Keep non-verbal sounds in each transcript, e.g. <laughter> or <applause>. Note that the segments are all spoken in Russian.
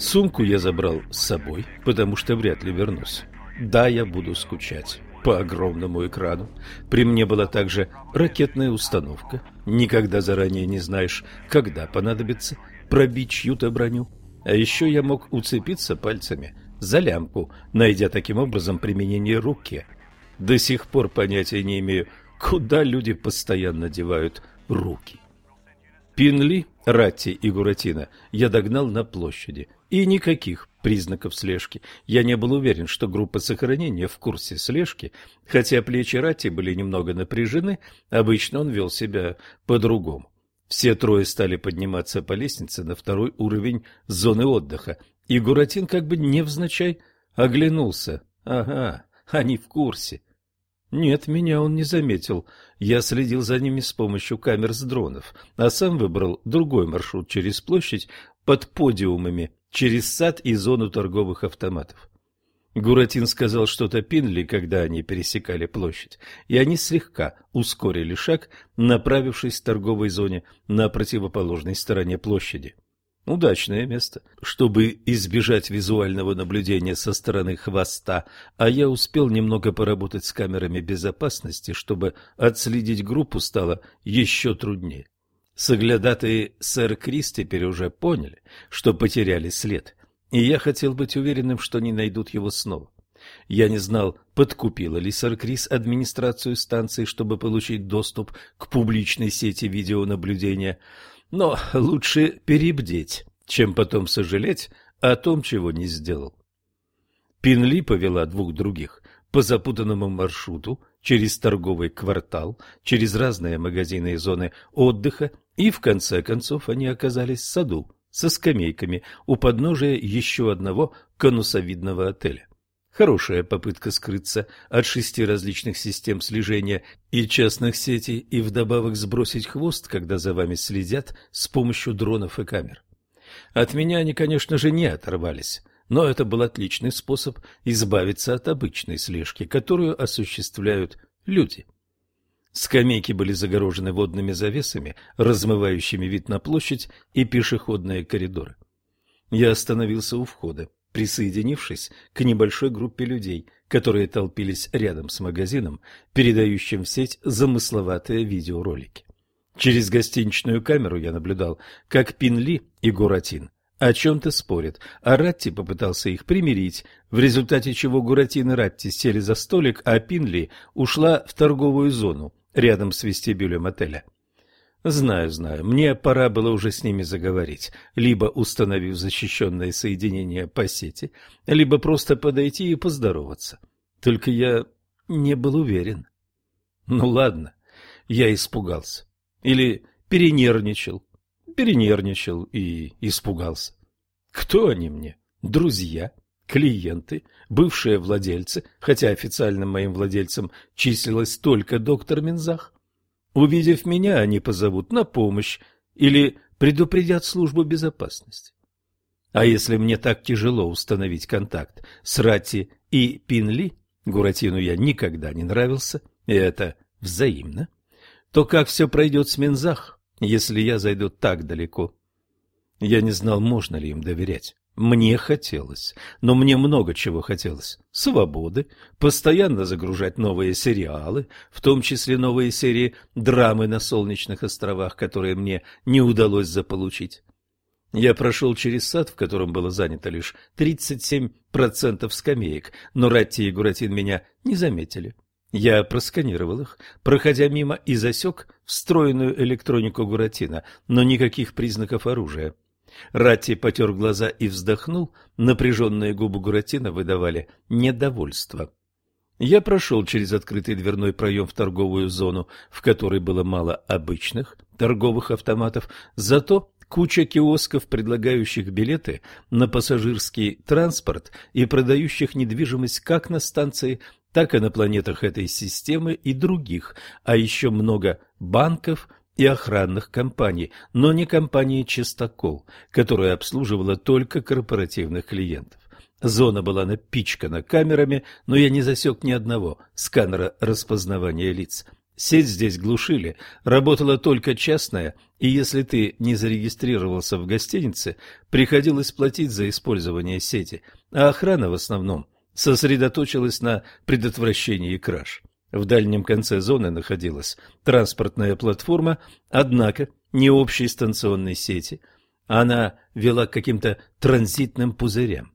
Сумку я забрал с собой, потому что вряд ли вернусь. Да, я буду скучать по огромному экрану. При мне была также ракетная установка. Никогда заранее не знаешь, когда понадобится пробить чью-то броню. А еще я мог уцепиться пальцами за лямку, найдя таким образом применение руки. До сих пор понятия не имею, куда люди постоянно девают руки. Пинли, Ратти и Гуратино я догнал на площади. И никаких признаков слежки. Я не был уверен, что группа сохранения в курсе слежки, хотя плечи Ратти были немного напряжены, обычно он вел себя по-другому. Все трое стали подниматься по лестнице на второй уровень зоны отдыха, и Гуратин как бы невзначай оглянулся. Ага, они в курсе. Нет, меня он не заметил. Я следил за ними с помощью камер с дронов, а сам выбрал другой маршрут через площадь под подиумами, через сад и зону торговых автоматов. Гуратин сказал что-то Пинли, когда они пересекали площадь, и они слегка ускорили шаг, направившись в торговой зоне на противоположной стороне площади. Удачное место, чтобы избежать визуального наблюдения со стороны хвоста, а я успел немного поработать с камерами безопасности, чтобы отследить группу стало еще труднее. Соглядатые сэр Крис теперь уже поняли, что потеряли след, и я хотел быть уверенным, что не найдут его снова. Я не знал, подкупила ли сэр Крис администрацию станции, чтобы получить доступ к публичной сети видеонаблюдения, но лучше перебдеть, чем потом сожалеть о том, чего не сделал. Пинли повела двух других по запутанному маршруту через торговый квартал, через разные магазины и зоны отдыха, и в конце концов они оказались в саду со скамейками у подножия еще одного конусовидного отеля. Хорошая попытка скрыться от шести различных систем слежения и частных сетей и вдобавок сбросить хвост, когда за вами следят с помощью дронов и камер. От меня они, конечно же, не оторвались, но это был отличный способ избавиться от обычной слежки, которую осуществляют люди. Скамейки были загорожены водными завесами, размывающими вид на площадь и пешеходные коридоры. Я остановился у входа присоединившись к небольшой группе людей, которые толпились рядом с магазином, передающим в сеть замысловатые видеоролики. Через гостиничную камеру я наблюдал, как Пинли и Гуратин о чем-то спорят, а Ратти попытался их примирить, в результате чего Гуратин и Ратти сели за столик, а Пинли ушла в торговую зону рядом с вестибюлем отеля. Знаю, знаю, мне пора было уже с ними заговорить, либо установив защищенное соединение по сети, либо просто подойти и поздороваться. Только я не был уверен. Ну ладно, я испугался. Или перенервничал. Перенервничал и испугался. Кто они мне? Друзья? Клиенты? Бывшие владельцы? Хотя официальным моим владельцем числилась только доктор Минзах. Увидев меня, они позовут на помощь или предупредят службу безопасности. А если мне так тяжело установить контакт с Рати и Пинли, Гуратину я никогда не нравился, и это взаимно, то как все пройдет с Минзах, если я зайду так далеко? Я не знал, можно ли им доверять. Мне хотелось, но мне много чего хотелось. Свободы, постоянно загружать новые сериалы, в том числе новые серии драмы на Солнечных островах, которые мне не удалось заполучить. Я прошел через сад, в котором было занято лишь 37% скамеек, но Ратти и Гуратин меня не заметили. Я просканировал их, проходя мимо, и засек встроенную электронику Гуратина, но никаких признаков оружия. Ратти потер глаза и вздохнул, напряженные губы Гуратина выдавали недовольство. Я прошел через открытый дверной проем в торговую зону, в которой было мало обычных торговых автоматов, зато куча киосков, предлагающих билеты на пассажирский транспорт и продающих недвижимость как на станции, так и на планетах этой системы и других, а еще много банков – и охранных компаний, но не компании «Чистокол», которая обслуживала только корпоративных клиентов. Зона была напичкана камерами, но я не засек ни одного сканера распознавания лиц. Сеть здесь глушили, работала только частная, и если ты не зарегистрировался в гостинице, приходилось платить за использование сети, а охрана в основном сосредоточилась на предотвращении краж. В дальнем конце зоны находилась транспортная платформа, однако не общей станционной сети. Она вела к каким-то транзитным пузырям.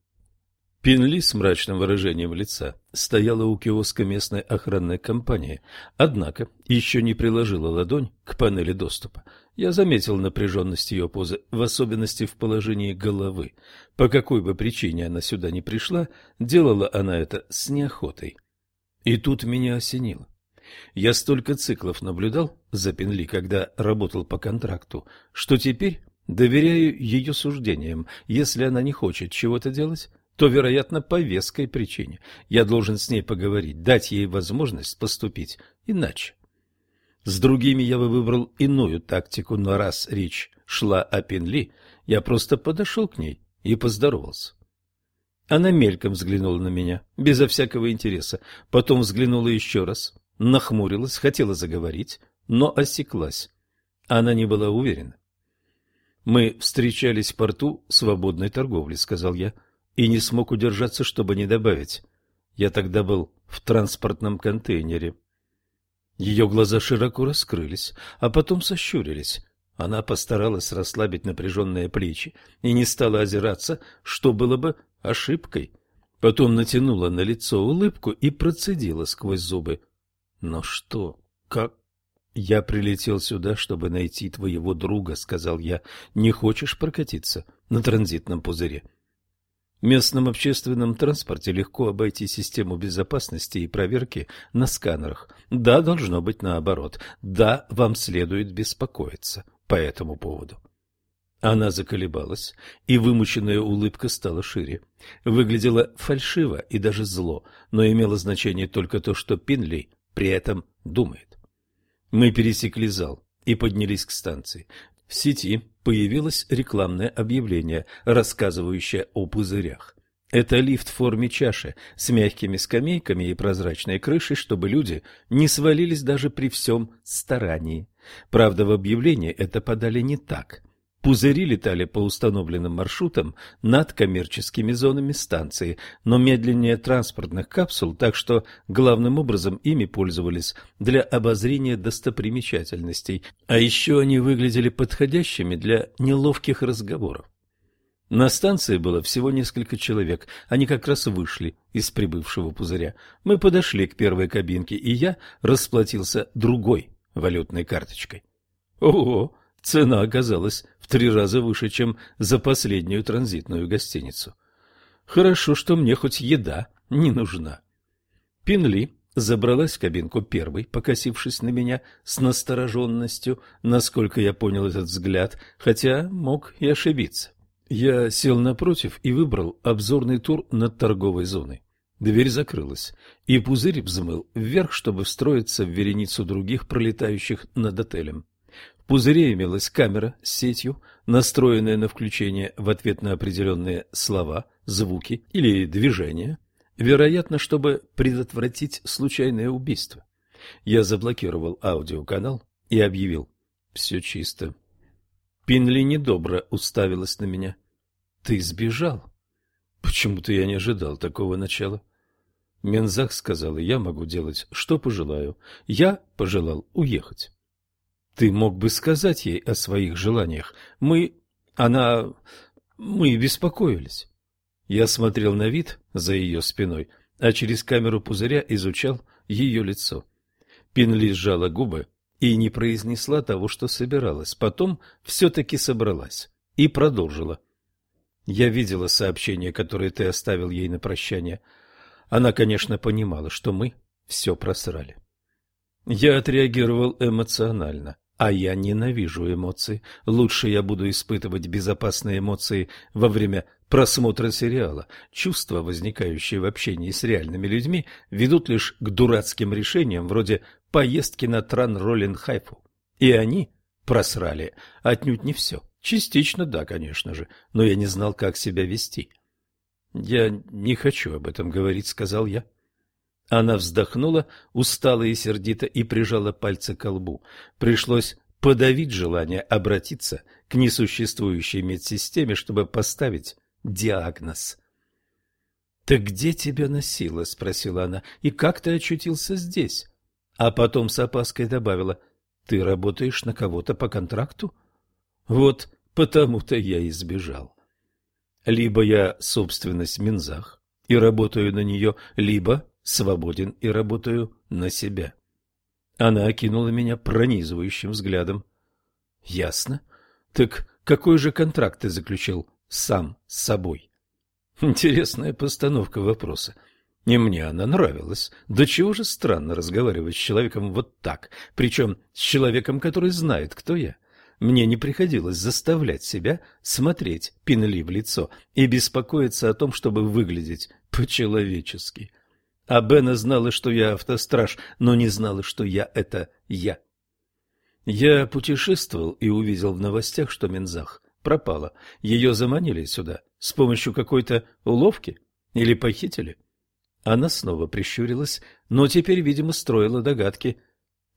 Пинли с мрачным выражением лица стояла у киоска местной охранной компании, однако еще не приложила ладонь к панели доступа. Я заметил напряженность ее позы, в особенности в положении головы. По какой бы причине она сюда не пришла, делала она это с неохотой. И тут меня осенило. Я столько циклов наблюдал за Пинли, когда работал по контракту, что теперь доверяю ее суждениям. Если она не хочет чего-то делать, то, вероятно, по веской причине. Я должен с ней поговорить, дать ей возможность поступить иначе. С другими я бы выбрал иную тактику, но раз речь шла о Пенли, я просто подошел к ней и поздоровался. Она мельком взглянула на меня, безо всякого интереса, потом взглянула еще раз, нахмурилась, хотела заговорить, но осеклась. Она не была уверена. «Мы встречались в порту свободной торговли», — сказал я и не смог удержаться, чтобы не добавить. Я тогда был в транспортном контейнере. Ее глаза широко раскрылись, а потом сощурились. Она постаралась расслабить напряженные плечи и не стала озираться, что было бы ошибкой. Потом натянула на лицо улыбку и процедила сквозь зубы. «Но что? Как?» «Я прилетел сюда, чтобы найти твоего друга», — сказал я. «Не хочешь прокатиться на транзитном пузыре?» Местном общественном транспорте легко обойти систему безопасности и проверки на сканерах. Да, должно быть наоборот. Да, вам следует беспокоиться по этому поводу. Она заколебалась, и вымученная улыбка стала шире. Выглядела фальшиво и даже зло, но имело значение только то, что Пинли при этом думает. Мы пересекли зал и поднялись к станции. В сети появилось рекламное объявление, рассказывающее о пузырях. Это лифт в форме чаши с мягкими скамейками и прозрачной крышей, чтобы люди не свалились даже при всем старании. Правда, в объявлении это подали не так. Пузыри летали по установленным маршрутам над коммерческими зонами станции, но медленнее транспортных капсул, так что главным образом ими пользовались для обозрения достопримечательностей, а еще они выглядели подходящими для неловких разговоров. На станции было всего несколько человек, они как раз вышли из прибывшего пузыря. Мы подошли к первой кабинке, и я расплатился другой валютной карточкой. Ого! Цена оказалась в три раза выше, чем за последнюю транзитную гостиницу. Хорошо, что мне хоть еда не нужна. Пинли забралась в кабинку первой, покосившись на меня с настороженностью, насколько я понял этот взгляд, хотя мог и ошибиться. Я сел напротив и выбрал обзорный тур над торговой зоной. Дверь закрылась, и пузырь взмыл вверх, чтобы встроиться в вереницу других, пролетающих над отелем пузыре имелась камера с сетью, настроенная на включение в ответ на определенные слова, звуки или движения, вероятно, чтобы предотвратить случайное убийство. Я заблокировал аудиоканал и объявил «Все чисто». Пинли недобро уставилась на меня. «Ты сбежал?» Почему-то я не ожидал такого начала. Мензах сказал, я могу делать, что пожелаю. Я пожелал уехать. Ты мог бы сказать ей о своих желаниях. Мы... она... мы беспокоились. Я смотрел на вид за ее спиной, а через камеру пузыря изучал ее лицо. Пинли сжала губы и не произнесла того, что собиралась. Потом все-таки собралась и продолжила. Я видела сообщение, которое ты оставил ей на прощание. Она, конечно, понимала, что мы все просрали. Я отреагировал эмоционально. А я ненавижу эмоции. Лучше я буду испытывать безопасные эмоции во время просмотра сериала. Чувства, возникающие в общении с реальными людьми, ведут лишь к дурацким решениям, вроде поездки на Тран-Роллин-Хайфу. И они просрали отнюдь не все. Частично, да, конечно же, но я не знал, как себя вести. «Я не хочу об этом говорить», — сказал я. Она вздохнула, устало и сердито, и прижала пальцы к лбу. Пришлось подавить желание обратиться к несуществующей медсистеме, чтобы поставить диагноз. «Так где тебя носило?» — спросила она. «И как ты очутился здесь?» А потом с опаской добавила. «Ты работаешь на кого-то по контракту?» «Вот потому-то я и сбежал. Либо я собственность Минзах и работаю на нее, либо свободен и работаю на себя. Она окинула меня пронизывающим взглядом. Ясно. Так какой же контракт ты заключил сам с собой? Интересная постановка вопроса. И мне она нравилась. Да чего же странно разговаривать с человеком вот так, причем с человеком, который знает, кто я. Мне не приходилось заставлять себя смотреть Пинли в лицо и беспокоиться о том, чтобы выглядеть по-человечески. А Бена знала, что я автостраж, но не знала, что я — это я. Я путешествовал и увидел в новостях, что Мензах пропала. Ее заманили сюда с помощью какой-то уловки или похитили. Она снова прищурилась, но теперь, видимо, строила догадки.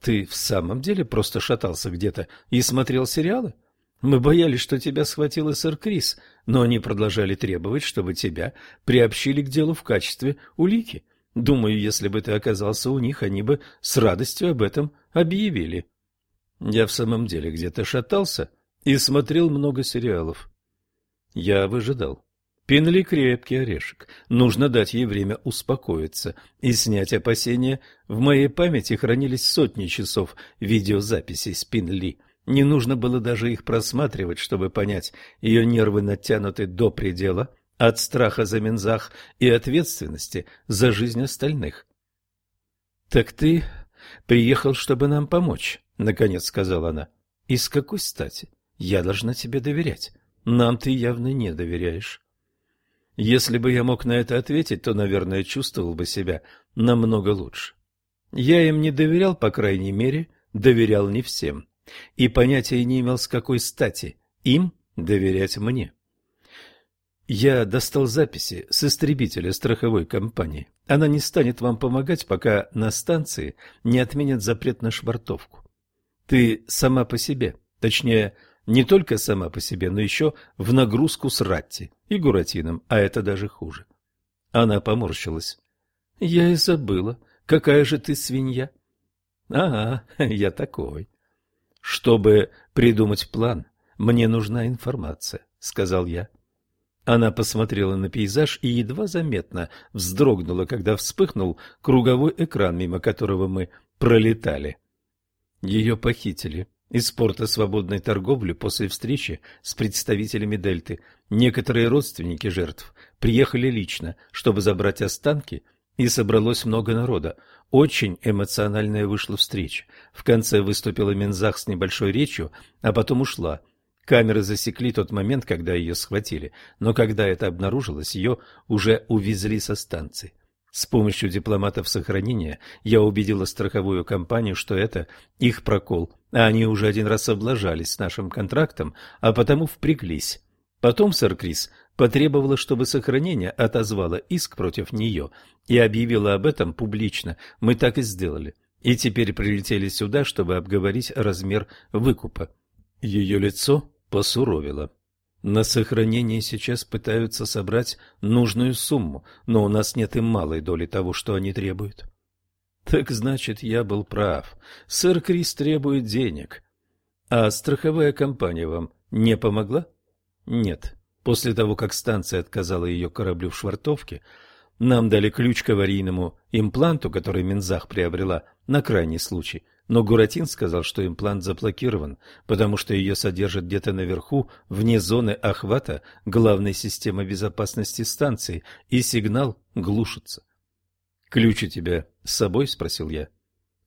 Ты в самом деле просто шатался где-то и смотрел сериалы? Мы боялись, что тебя схватил сэр Крис, но они продолжали требовать, чтобы тебя приобщили к делу в качестве улики. Думаю, если бы ты оказался у них, они бы с радостью об этом объявили. Я в самом деле где-то шатался и смотрел много сериалов. Я выжидал. Пинли крепкий орешек. Нужно дать ей время успокоиться и снять опасения. В моей памяти хранились сотни часов видеозаписей с Пинли. Не нужно было даже их просматривать, чтобы понять, ее нервы натянуты до предела, от страха за Мензах и ответственности за жизнь остальных. — Так ты приехал, чтобы нам помочь, — наконец сказала она. — И с какой стати? Я должна тебе доверять. Нам ты явно не доверяешь. Если бы я мог на это ответить, то, наверное, чувствовал бы себя намного лучше. Я им не доверял, по крайней мере, доверял не всем. И понятия не имел, с какой стати им доверять мне. Я достал записи с истребителя страховой компании. Она не станет вам помогать, пока на станции не отменят запрет на швартовку. Ты сама по себе, точнее, не только сама по себе, но еще в нагрузку с Ратти и Гуратином, а это даже хуже. Она поморщилась. Я и забыла. Какая же ты свинья? Ага, <laughs> я такой. Чтобы придумать план, мне нужна информация, сказал я. Она посмотрела на пейзаж и едва заметно вздрогнула, когда вспыхнул круговой экран, мимо которого мы пролетали. Ее похитили из порта свободной торговли после встречи с представителями Дельты. Некоторые родственники жертв приехали лично, чтобы забрать останки, и собралось много народа. Очень эмоциональная вышла встреча. В конце выступила Мензах с небольшой речью, а потом ушла – Камеры засекли тот момент, когда ее схватили, но когда это обнаружилось, ее уже увезли со станции. С помощью дипломатов сохранения я убедила страховую компанию, что это их прокол, а они уже один раз облажались с нашим контрактом, а потому впряглись. Потом сэр Крис потребовала, чтобы сохранение отозвало иск против нее и объявила об этом публично. Мы так и сделали. И теперь прилетели сюда, чтобы обговорить размер выкупа. Ее лицо посуровило. На сохранение сейчас пытаются собрать нужную сумму, но у нас нет и малой доли того, что они требуют. Так значит, я был прав. Сэр Крис требует денег. А страховая компания вам не помогла? Нет. После того, как станция отказала ее кораблю в швартовке, нам дали ключ к аварийному импланту, который Минзах приобрела на крайний случай – но Гуратин сказал, что имплант заблокирован, потому что ее содержат где-то наверху, вне зоны охвата главной системы безопасности станции, и сигнал глушится. «Ключ у тебя с собой?» – спросил я.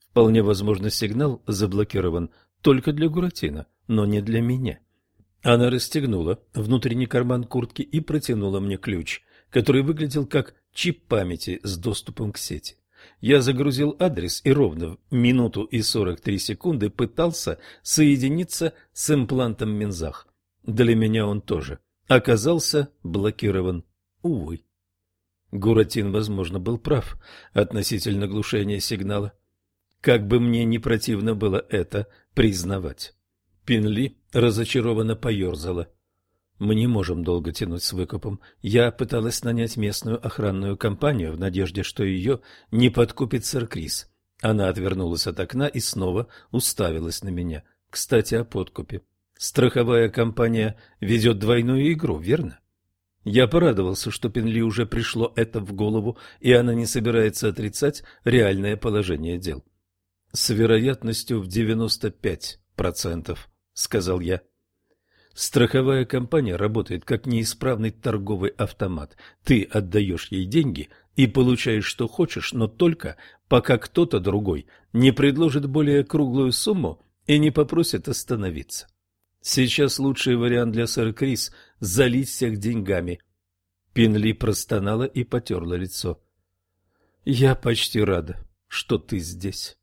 «Вполне возможно, сигнал заблокирован только для Гуратина, но не для меня». Она расстегнула внутренний карман куртки и протянула мне ключ, который выглядел как чип памяти с доступом к сети. Я загрузил адрес и ровно в минуту и 43 секунды пытался соединиться с имплантом Минзах. Для меня он тоже оказался блокирован. Увы. Гуратин, возможно, был прав относительно глушения сигнала. Как бы мне не противно было это признавать. Пинли разочарованно поерзала. Мы не можем долго тянуть с выкупом. Я пыталась нанять местную охранную компанию в надежде, что ее не подкупит сэр Крис. Она отвернулась от окна и снова уставилась на меня. Кстати, о подкупе. Страховая компания ведет двойную игру, верно? Я порадовался, что Пенли уже пришло это в голову, и она не собирается отрицать реальное положение дел. С вероятностью в 95%, сказал я. Страховая компания работает как неисправный торговый автомат. Ты отдаешь ей деньги и получаешь, что хочешь, но только пока кто-то другой не предложит более круглую сумму и не попросит остановиться. Сейчас лучший вариант для сэра Крис – залить всех деньгами. Пинли простонала и потерла лицо. «Я почти рада, что ты здесь».